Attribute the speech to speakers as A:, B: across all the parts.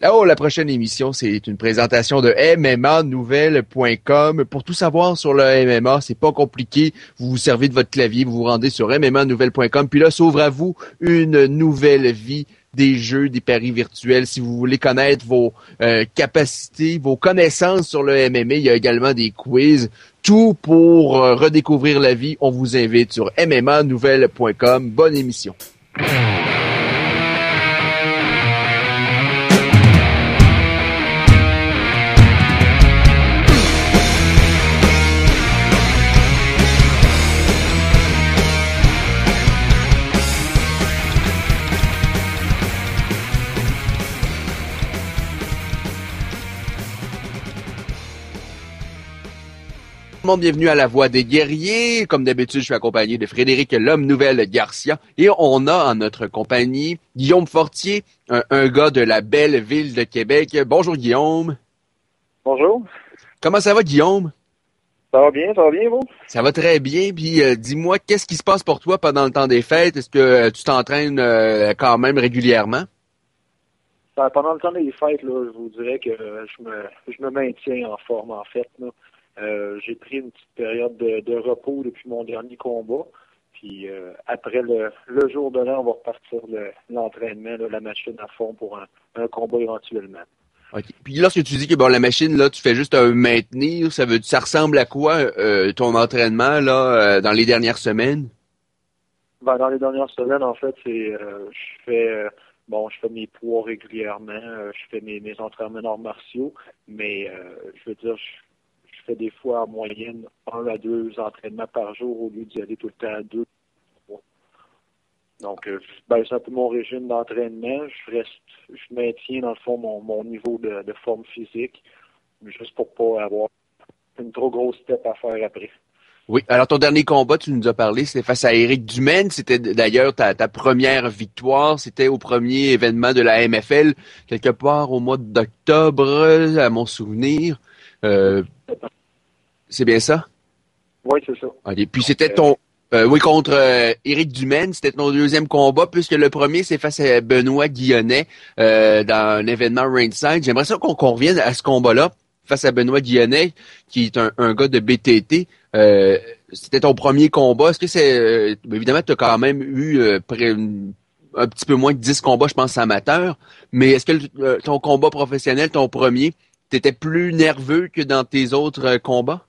A: Là-haut, la prochaine émission, c'est une présentation de MMAnouvelle.com. Pour tout savoir sur le MMA, c'est pas compliqué. Vous vous servez de votre clavier, vous vous rendez sur MMAnouvelle.com, puis là s'ouvre à vous une nouvelle vie des jeux, des paris virtuels. Si vous voulez connaître vos euh, capacités, vos connaissances sur le MMA, il y a également des quiz. Tout pour euh, redécouvrir la vie. On vous invite sur MMAnouvelle.com. Bonne émission. Bienvenue à la Voix des guerriers. Comme d'habitude, je suis accompagné de Frédéric L'Homme Nouvelle Garcia et on a en notre compagnie Guillaume Fortier, un, gars de la belle ville de Québec. Bonjour Guillaume.
B: Bonjour.
A: Comment ça va Guillaume?
B: Ça va bien, ça va bien vous?
A: Ça va très bien. Puis euh, dis-moi, qu'est-ce qui se passe pour toi pendant le temps des fêtes? Est-ce que euh, tu t'entraînes euh, quand même régulièrement?
B: Ben, pendant le temps des fêtes, là, je vous dirais que je me, je me maintiens en forme en fait. Là. Euh, j'ai pris une petite période de, repos depuis mon dernier combat. Puis euh, après le, jour de l'an, on va repartir l'entraînement, la machine à fond pour un, combat éventuellement.
A: Puis lorsque tu dis que bon la machine là, tu fais juste un maintenir, ça veut ça ressemble à quoi euh, ton entraînement là dans les dernières semaines?
B: Ben, dans les dernières semaines en fait, c'est je fais bon, je fais mes poids régulièrement, je fais mes, mes entraînements martiaux, mais je veux dire je des fois en moyenne un à deux entraînements par jour au lieu d'y aller tout le temps à deux. Donc, euh, ben, c'est un peu mon régime d'entraînement. Je reste, je maintiens dans le fond mon, niveau de, forme physique, juste pour pas avoir une trop grosse step à faire après.
A: Oui, alors ton dernier combat, tu nous as parlé, c'était face à Eric Dumaine. C'était d'ailleurs ta, ta, première victoire. C'était au premier événement de la MFL, quelque part au mois d'octobre, à mon souvenir. Euh, c'est bien ça?
B: Oui, c'est ça.
A: Et Puis c'était ton. Euh, oui, contre euh, Éric Dumaine, c'était ton deuxième combat, puisque le premier, c'est face à Benoît Guillonnet euh, dans un événement Ringside. J'aimerais ça qu'on revienne à ce combat-là, face à Benoît Guillonnet, qui est un, un gars de BTT. c'était ton premier combat. Est-ce que c'est... évidemment, tu as quand même eu un petit peu moins de 10 combats, je pense, amateurs. Mais est-ce que ton combat professionnel, ton premier, t'étais plus nerveux que dans tes autres combats?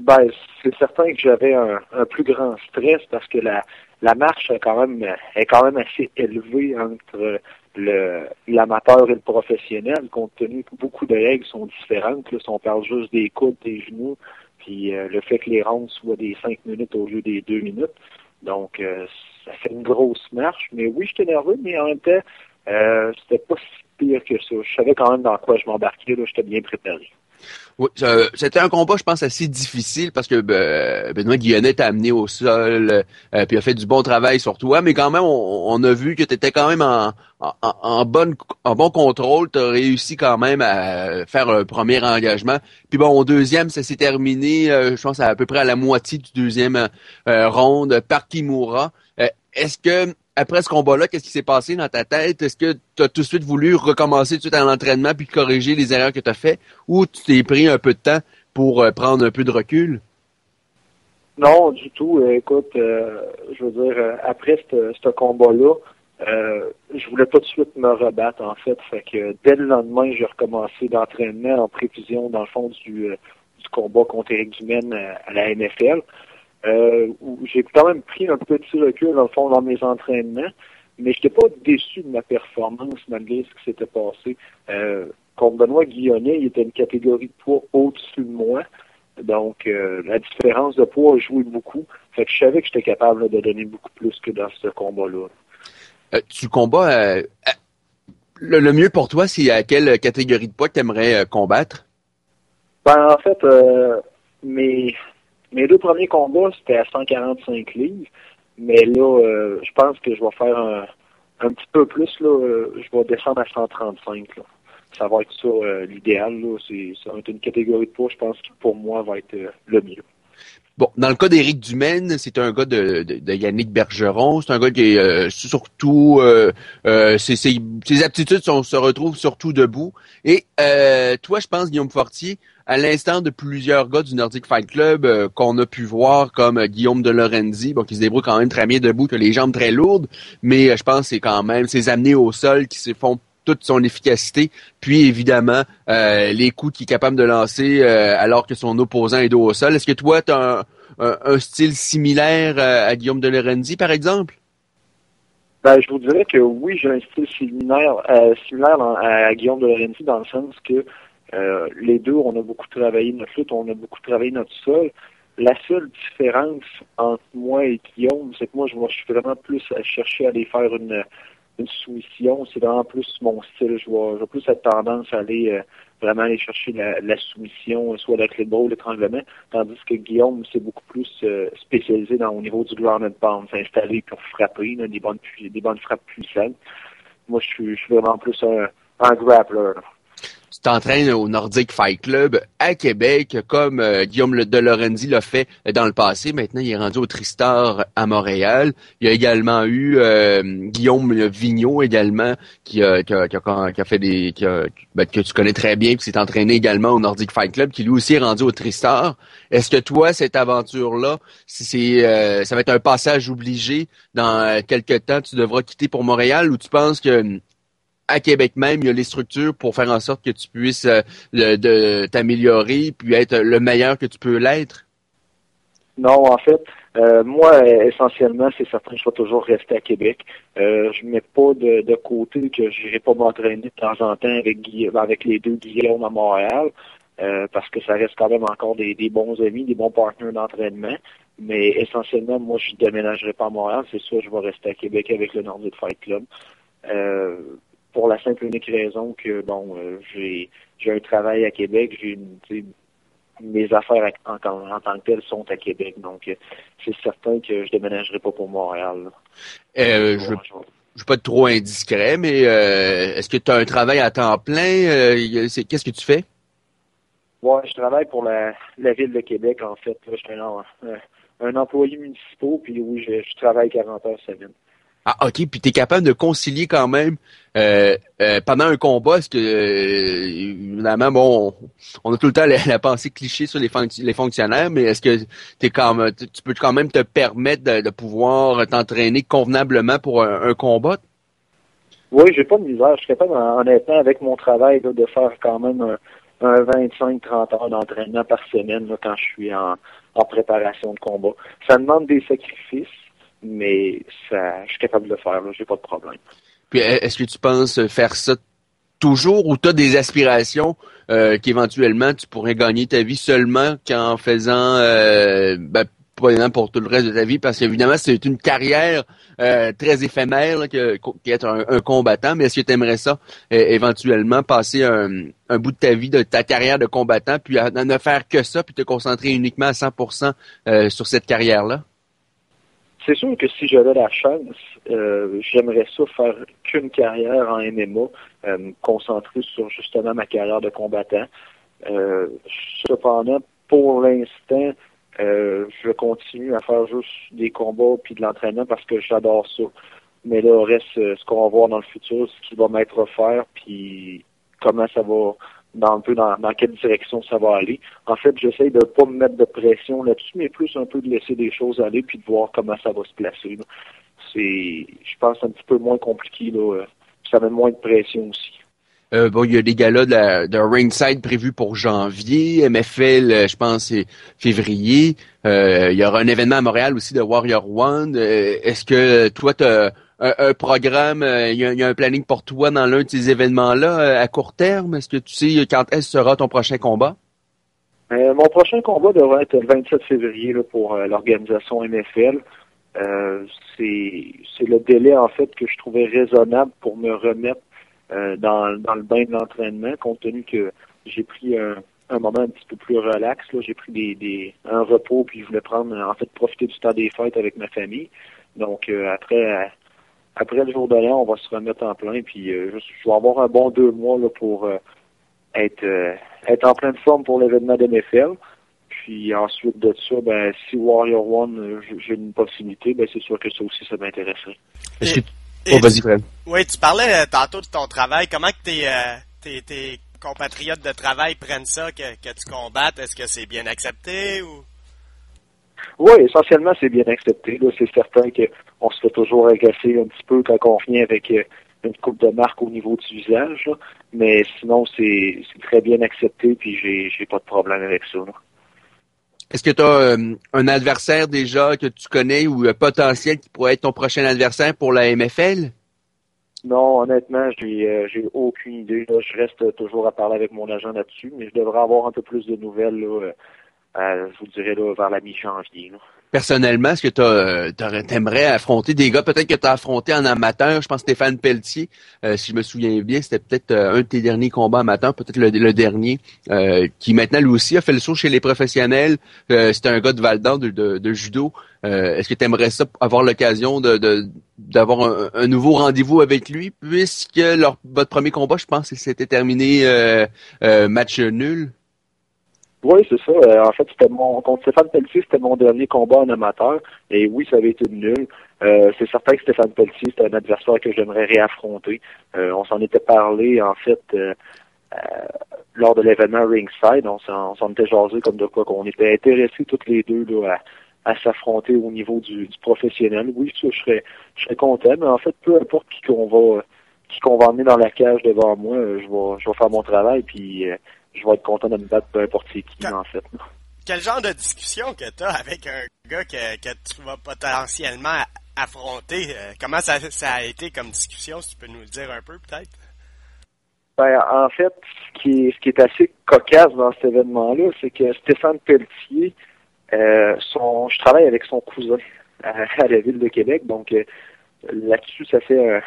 B: Ben, c'est certain que j'avais un, plus grand stress parce que la, la marche est quand même est quand même assez élevée entre le l'amateur et le professionnel, compte tenu que beaucoup de règles sont différentes. Là, si on parle juste des coudes, des genoux, puis euh, le fait que les rounds soient des cinq minutes au lieu des deux minutes. Donc, euh, ça fait une grosse marche. Mais oui, j'étais nerveux, mais en même temps, euh, c'était pas si pire que ça. Je savais quand même dans quoi je m'embarquais. Là, j'étais bien préparé.
A: Oui, c'était un combat, je pense, assez difficile parce que ben, Benoît Guillonnet t'a amené au sol, euh, puis a fait du bon travail sur toi, mais quand même, on, a vu que tu étais quand même en, en, bon contrôle. Tu as réussi quand même à faire un premier engagement. Puis bon, au deuxième, ça s'est terminé, euh, je pense, à, peu près à la moitié du deuxième euh, ronde par Kimura. Est-ce que après ce combat-là, qu'est-ce qui s'est passé dans ta tête? Est-ce que tu as tout de suite voulu recommencer tout de suite à l'entraînement puis corriger les erreurs que tu as faites ou tu t'es pris un peu de temps pour euh, prendre un peu de recul?
B: Non, du tout. Euh, écoute, euh, je veux dire, après ce combat-là, je voulais pas tout de suite me rebattre, en fait. Dès le lendemain, j'ai recommencé d'entraînement en prévision, dans le fond, du, du combat contre Eric Dumaine à la NFL euh, où j'ai quand même pris un petit recul, dans le fond, dans mes entraînements, mais je n'étais pas déçu de ma performance malgré ce qui s'était passé. Euh, contre Benoît Guillonnet, il était une catégorie de poids au-dessus de moi. Donc, euh, la différence de poids a joué beaucoup. Fait que je savais que j'étais capable de donner beaucoup plus que dans ce combat-là.
A: Euh, tu combats... Euh, le, le, mieux pour toi, c'est à quelle catégorie de poids que tu aimerais combattre?
B: Ben, en fait, mes, mes deux premiers combats, c'était à 145 livres. Mais là, euh, je pense que je vais faire un, un petit peu plus. Là, euh, je vais descendre à 135. Là. Ça va être ça euh, l'idéal. C'est, une catégorie de poids, je pense, qui pour moi va être le mieux.
A: Bon, dans le cas d'Éric Dumaine, c'est un gars de, de, Yannick Bergeron. C'est un gars qui est surtout ses, ses, aptitudes se retrouvent surtout debout. Et toi, je pense, Guillaume Fortier, à l'instant de plusieurs gars du Nordic Fight Club qu'on a pu voir, comme Guillaume de Lorenzi, bon, qui se débrouille quand même très bien debout, qui a les jambes très lourdes, mais je pense que c'est quand même ses amenés au sol qui se font toute son efficacité, puis évidemment euh, les coups qu'il est capable de lancer euh, alors que son opposant est dos au sol. Est-ce que toi, tu as un, style similaire euh, à Guillaume de Lorenzi, par exemple?
B: Ben, je vous dirais que oui, j'ai un style similaire, similaire à Guillaume de Lorenzi dans le sens que les deux, on a beaucoup travaillé notre lutte, on a beaucoup travaillé notre sol. La seule différence entre moi et Guillaume, c'est que moi, je, je suis vraiment plus à chercher à aller faire une, une soumission, c'est vraiment plus mon style. Je vois, plus cette tendance à aller euh, vraiment aller chercher la, soumission, soit la clé de bras l'étranglement, tandis que Guillaume, c'est beaucoup plus euh, spécialisé dans au niveau du ground and pound, s'installer pour frapper, des bonnes des bonnes frappes puissantes. Moi, je suis, je suis vraiment plus un, un grappler
A: tu t'entraînes au Nordic Fight Club à Québec, comme euh, Guillaume de Lorenzi l'a fait dans le passé. Maintenant, il est rendu au Tristar à Montréal. Il y a également eu euh, Guillaume Vigneault également, qui, a, qui, a, qui, a, fait des... Ben, que tu connais très bien, qui s'est entraîné également au Nordic Fight Club, qui lui aussi est rendu au Tristar. Est-ce que toi, cette aventure-là, si c'est euh, ça va être un passage obligé dans quelques temps, tu devras quitter pour Montréal ou tu penses que à Québec même, il y a les structures pour faire en sorte que tu puisses euh, t'améliorer puis être le meilleur que tu peux l'être?
B: Non, en fait, euh, moi, essentiellement, c'est certain que je vais toujours rester à Québec. Euh, je mets pas de, côté que je n'irai pas m'entraîner de temps en temps avec, avec les deux Guillaume à Montréal, euh, parce que ça reste quand même encore des, bons amis, des bons partenaires d'entraînement. Mais essentiellement, moi, je ne déménagerai pas à Montréal. C'est sûr, je vais rester à Québec avec le Nordic Fight Club. Euh, pour la simple et unique raison que bon, euh, j'ai j'ai un travail à Québec, j'ai mes affaires en, en, tant que telles sont à Québec, donc euh, c'est certain que je déménagerai pas pour Montréal.
A: Euh, je, je pas être trop indiscret, mais est-ce que tu as un travail à temps plein? Qu'est-ce que tu fais?
B: Ouais, je travaille pour la, la ville de Québec en fait. je suis un, un, employé municipal, puis oui, je, je travaille 40 heures semaine.
A: Ah, OK. Puis tu es capable de concilier quand même euh, euh, pendant un combat, est-ce que euh, évidemment, bon, on, a tout le temps la, pensée cliché sur les, les fonctionnaires, mais est-ce que es comme, tu peux quand même te permettre de, pouvoir t'entraîner convenablement pour un, combat?
B: Oui, j'ai pas de misère. Je suis capable, honnêtement, avec mon travail, de faire quand même un, 25-30 heures d'entraînement par semaine quand je suis en, en préparation de combat. Ça demande des sacrifices mais ça, je suis capable de le faire, j'ai pas de problème.
A: Puis est-ce que tu penses faire ça toujours ou tu as des aspirations euh, qu'éventuellement tu pourrais gagner ta vie seulement qu'en faisant euh, ben, pour tout le reste de ta vie? Parce qu'évidemment c'est une carrière euh, très éphémère qu'être un, combattant mais est-ce que tu aimerais ça éventuellement passer un, bout de ta vie de ta carrière de combattant puis à, ne faire que ça puis te concentrer uniquement à 100% sur cette carrière là
B: c'est sûr que si j'avais la chance, euh, j'aimerais ça faire qu'une carrière en MMA, euh, me sur justement ma carrière de combattant. Euh, cependant, pour l'instant, je continue à faire juste des combats puis de l'entraînement parce que j'adore ça. Mais là, reste ce qu'on va voir dans le futur, ce qui va m'être offert, puis comment ça va dans un peu dans, quelle direction ça va aller. En fait, j'essaie de pas me mettre de pression là-dessus, mais plus un peu de laisser des choses aller puis de voir comment ça va se placer. C'est, je pense, un petit peu moins compliqué. Là. Euh, ça met moins de pression aussi.
A: Euh, bon, il y a des galas de, de ringside prévus pour janvier. MFL, euh, je pense, c'est février. il y aura un événement à Montréal aussi de Warrior One. Est-ce que toi, tu un, programme, euh, il y, a, un planning pour toi dans l'un de ces événements-là euh, à court terme? Est-ce que tu sais quand est-ce sera ton prochain combat?
B: Euh, mon prochain combat devrait être le 27 février pour l'organisation NFL. c'est le délai en fait que je trouvais raisonnable pour me remettre dans, le bain de l'entraînement, compte tenu que j'ai pris un, moment un petit peu plus relax. J'ai pris des, un repos puis je voulais prendre en fait profiter du temps des fêtes avec ma famille. Donc après après le jour de l'an, on va se remettre en plein. Puis euh, je, vais avoir un bon deux mois là, pour euh, être euh, être en pleine forme pour l'événement de NFL. Puis ensuite de ça, ben si Warrior One, j'ai une possibilité, ben c'est sûr que ça aussi, ça m'intéresserait.
A: Oh, vas-y, Fred.
C: Oui, tu parlais tantôt de ton travail. Comment que tes, tes, tes compatriotes de travail prennent ça, que, que tu combattes? Est-ce que c'est bien accepté ou?
B: Oui, essentiellement, c'est bien accepté. C'est certain qu'on se fait toujours agacer un petit peu quand on vient avec euh, une coupe de marque au niveau du visage. Mais sinon, c'est très bien accepté, puis j'ai j'ai pas de problème avec ça.
A: Est-ce que tu as euh, un adversaire déjà que tu connais ou un potentiel qui pourrait être ton prochain adversaire pour la MFL?
B: Non, honnêtement, j'ai euh, j'ai aucune idée. Je reste toujours à parler avec mon agent là-dessus, mais je devrais avoir un peu plus de nouvelles là, je vous dirais là, vers la mi-janvier.
A: Personnellement, est-ce que tu euh, aimerais affronter des gars, peut-être que tu as affronté en amateur, je pense Stéphane Pelletier, euh, si je me souviens bien, c'était peut-être un de tes derniers combats amateurs, peut-être le, dernier, qui maintenant lui aussi a fait le saut chez les professionnels. c'était un gars de Val de, de, judo. est-ce que tu aimerais ça avoir l'occasion d'avoir un, nouveau rendez-vous avec lui, puisque votre premier combat, je pense, c'était terminé match nul?
B: Oui, c'est ça. Euh, en fait, c'était mon contre Stéphane Pelletier, c'était mon dernier combat en amateur. Et oui, ça avait été nul. Euh, c'est certain que Stéphane Pelletier, c'est un adversaire que j'aimerais réaffronter. Euh, on s'en était parlé, en fait, lors de l'événement Ringside. On s'en était jasé comme de quoi qu'on était intéressés toutes les deux là, à, s'affronter au niveau du, professionnel. Oui, ça, je serais, je serais content, mais en fait, peu importe qui qu'on va qui qu'on va emmener dans la cage devant moi, je vais, je vais faire mon travail, puis je vais être content de me battre peu importe qui, en fait.
C: Quel genre de discussion que tu as avec un gars que, que tu vas potentiellement affronter? Euh, comment ça, ça a été comme discussion, si tu peux nous le dire un peu peut-être?
B: Ben, en fait, ce qui, est, ce qui est assez cocasse dans cet événement-là, c'est que Stéphane Pelletier, euh, son, je travaille avec son cousin à, la ville de Québec, donc euh, là-dessus, ça fait un,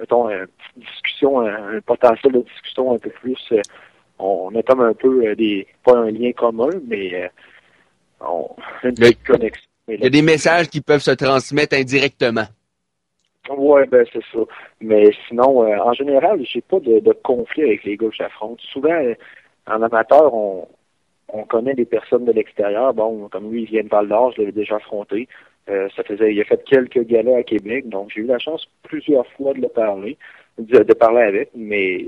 B: mettons, une discussion, un, potentiel de discussion un peu plus on a comme un peu euh, des pas un lien commun, mais euh, on a une petite connexion.
A: Il y a des messages qui peuvent se transmettre indirectement.
B: Oui, ben c'est ça. Mais sinon, euh, en général, j'ai pas de, conflit avec les gars que j'affronte. Souvent, en amateur, on, on connaît des personnes de l'extérieur. Bon, comme lui, il vient de Val d'Or, je l'avais déjà affronté. ça faisait, il a fait quelques galas à Québec, donc j'ai eu la chance plusieurs fois de le parler, de, de parler avec, mais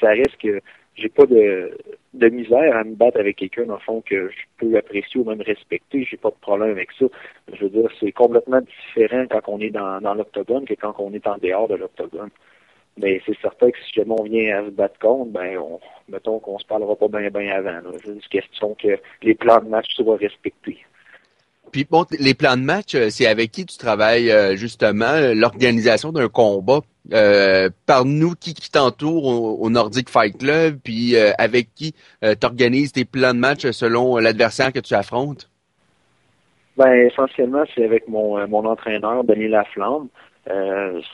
B: ça reste que j'ai pas de, de misère à me battre avec quelqu'un, dans fond, que je peux apprécier ou même respecter. J'ai pas de problème avec ça. Je veux dire, c'est complètement différent quand on est dans, dans l'octogone que quand on est en dehors de l'octogone. Mais c'est certain que si jamais on vient à se battre contre, ben, on, mettons qu'on se parlera pas bien, bien avant. C'est une question que les plans de match soient respectés.
A: Puis bon, les plans de match, euh, c'est avec qui tu travailles euh, justement l'organisation d'un combat? Euh, par nous qui, t'entoure au, Nordic Fight Club, puis euh, avec qui euh, tu organises tes plans de match selon l'adversaire que tu affrontes?
B: Ben, essentiellement, c'est avec mon, mon entraîneur, Denis Laflamme.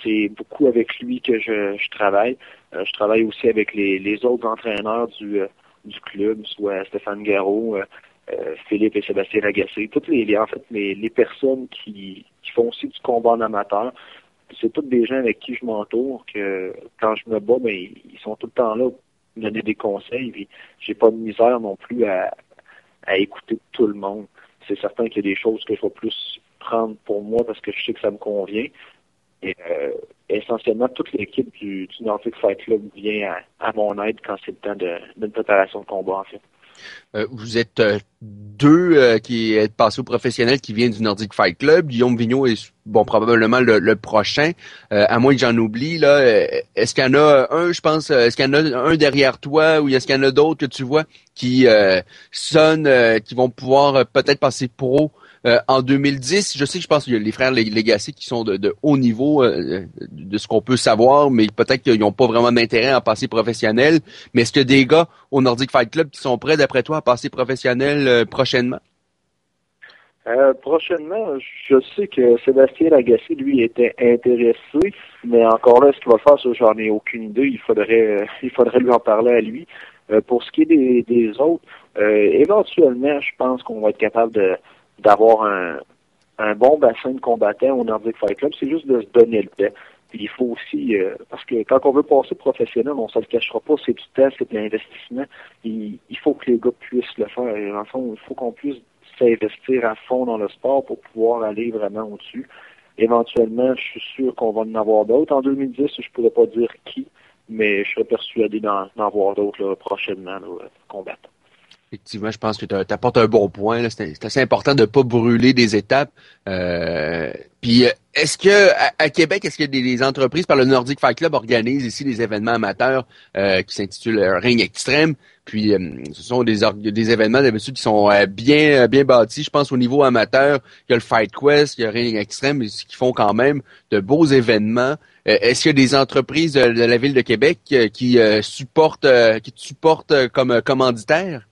B: c'est beaucoup avec lui que je, travaille. je travaille aussi avec les, les autres entraîneurs du, du club, soit Stéphane Garot, Philippe et Sébastien Lagacé, toutes les, en fait les, personnes qui font aussi du combat en amateur c'est tous des gens avec qui je m'entoure que quand je me bats, ben, ils sont tout le temps là pour me donner des conseils. Puis j'ai pas de misère non plus à, à écouter tout le monde. C'est certain qu'il y a des choses que je vais plus prendre pour moi parce que je sais que ça me convient. Et euh, essentiellement, toute l'équipe du, du Nordic Fight Club vient à, à mon aide quand c'est le temps d'une préparation de combat, en fait.
A: Euh, vous êtes euh, deux euh, qui êtes passés au professionnel qui viennent du Nordic Fight Club. Guillaume Vigneault est bon probablement le, prochain. à moins que j'en oublie, là, est-ce qu'il y en a un, je pense, est-ce qu'il y en a un derrière toi ou est-ce qu'il y en a d'autres que tu vois qui sonnent, qui vont pouvoir peut-être passer pro euh, en 2010, je sais que je pense qu'il y a les frères Legacy qui sont de, haut niveau euh, de ce qu'on peut savoir, mais peut-être qu'ils n'ont pas vraiment d'intérêt à passer professionnel. Mais est-ce a des gars au Nordic Fight Club qui sont prêts, d'après toi, à passer professionnel euh, prochainement?
B: prochainement, je sais que Sébastien Lagacé, lui, était intéressé, mais encore là, ce qu'il va faire, ça, j'en ai aucune idée. Il faudrait, il faudrait lui en parler à lui. pour ce qui est des autres, éventuellement, je pense qu'on va être capable de, d'avoir un, un bon bassin de combattants au Nordic Fight Club, c'est juste de se donner le temps. il faut aussi, euh, parce que quand on veut passer professionnel, on ne se le cachera pas, c'est du temps, c'est de l'investissement. Il, faut que les gars puissent le faire. Et fond, il faut qu'on puisse s'investir à fond dans le sport pour pouvoir aller vraiment au-dessus. Éventuellement, je suis sûr qu'on va en avoir d'autres. En 2010, je ne pourrais pas dire qui, mais je serais persuadé d'en avoir d'autres prochainement là, combattre.
A: Effectivement, je pense que tu un bon point. C'est assez important de ne pas brûler des étapes. Euh, puis, est-ce que à, Québec, est-ce que des, entreprises par le Nordic Fight Club organisent ici des événements amateurs euh, qui s'intitulent Ring Extrême? Puis, euh, ce sont des, des événements d'habitude qui sont bien bien bâtis. Je pense au niveau amateur, il y a le Fight Quest, il y a Ring Extreme, qui font quand même de beaux événements. est-ce qu'il y a des entreprises de, la ville de Québec qui supportent qui te supportent comme commanditaires?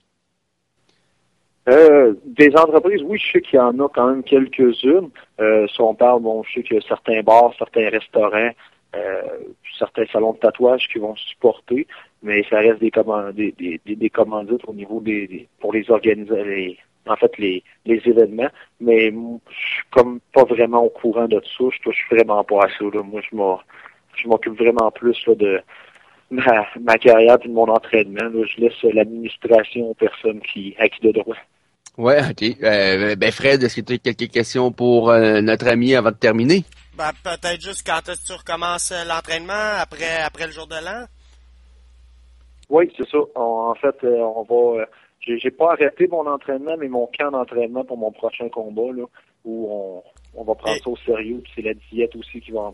B: Euh, des entreprises, oui, je sais qu'il y en a quand même quelques-unes. Euh, si on parle, bon, je sais qu'il y a certains bars, certains restaurants, euh, certains salons de tatouage qui vont supporter, mais ça reste des, des, des, des commandites au niveau des, pour les organiser, en fait les, les événements. Mais je suis comme pas vraiment au courant de ça. Je touche vraiment pas à ça. Moi, je m'occupe vraiment plus là, de ma, ma carrière et de mon entraînement. Je laisse l'administration aux personnes qui à qui de droit.
A: Ouais, ok. Euh, ben Fred, est-ce que tu as quelques questions pour euh, notre ami avant de terminer?
C: Ben, peut-être juste quand est-ce que tu recommences euh, l'entraînement après après le jour de l'an?
B: Oui, c'est ça. en fait, on va. j'ai pas arrêté mon entraînement, mais mon camp d'entraînement pour mon prochain combat, là, où on, on va prendre ça au sérieux. Puis c'est la diète aussi qui va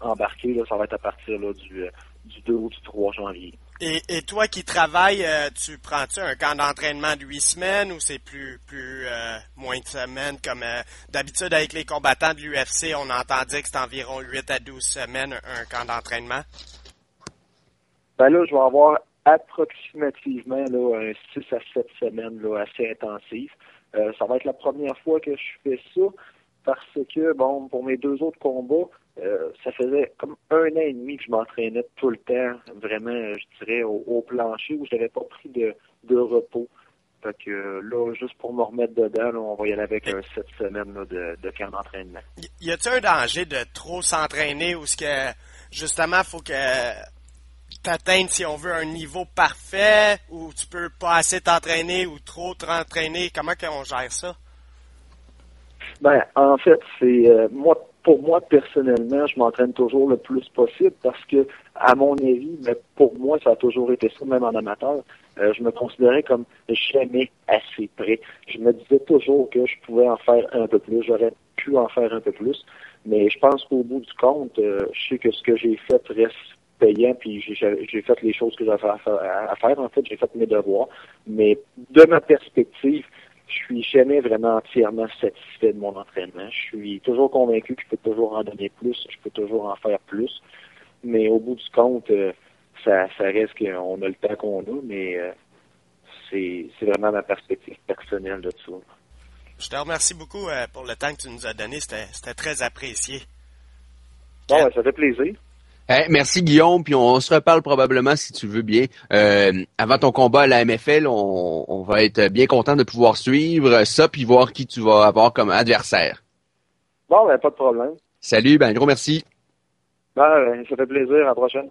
B: embarquer. Là, ça va être à partir là, du, du 2 ou du 3 janvier.
C: Et, et toi qui travailles, euh, tu prends-tu un camp d'entraînement de huit semaines ou c'est plus plus euh, moins de semaines comme euh, d'habitude avec les combattants de l'UFC, on entend dire que c'est environ 8 à 12 semaines un camp d'entraînement?
B: Ben là, je vais avoir approximativement là, un 6 à 7 semaines là, assez intensives. ça va être la première fois que je fais ça parce que, bon, pour mes deux autres combats, euh, ça faisait comme un an et demi que je m'entraînais tout le temps, vraiment, je dirais, au, plancher, où je n'avais pas pris de, de repos. Fait que là, juste pour me remettre dedans, on va y aller avec un sept semaines de, de camp d'entraînement.
C: Y a-t-il un danger de trop s'entraîner ou ce que justement faut que tu atteignes, si on veut, un niveau parfait ou tu peux pas assez t'entraîner ou trop t'entraîner? Comment qu'on gère ça?
B: Ben, en fait, c'est euh, moi pour moi, personnellement, je m'entraîne toujours le plus possible parce que, à mon avis, mais pour moi, ça a toujours été ça, même en amateur. Euh, je me considérais comme jamais assez prêt. Je me disais toujours que je pouvais en faire un peu plus, j'aurais pu en faire un peu plus. Mais je pense qu'au bout du compte, euh, je sais que ce que j'ai fait reste payant, puis j'ai fait les choses que j'avais à, à faire. En fait, j'ai fait mes devoirs. Mais de ma perspective, je suis jamais vraiment entièrement satisfait de mon entraînement. Je suis toujours convaincu que je peux toujours en donner plus, je peux toujours en faire plus. Mais au bout du compte, euh, ça, ça reste qu'on a le temps qu'on a, mais euh, c'est vraiment ma perspective personnelle de tout.
C: Je te remercie beaucoup euh, pour le temps que tu nous as donné. C'était très apprécié.
B: Bon, ça fait plaisir
A: merci Guillaume, puis on, se reparle probablement si tu veux bien. Euh, avant ton combat à la MFL, on, va être bien content de pouvoir suivre ça puis voir qui tu vas avoir comme adversaire.
B: Bon, ben pas de problème.
A: Salut, ben gros merci.
B: Ben, ben ça fait plaisir, à la prochaine.